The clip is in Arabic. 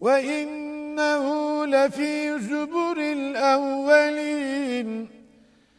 وإنه لفي زبر الأولين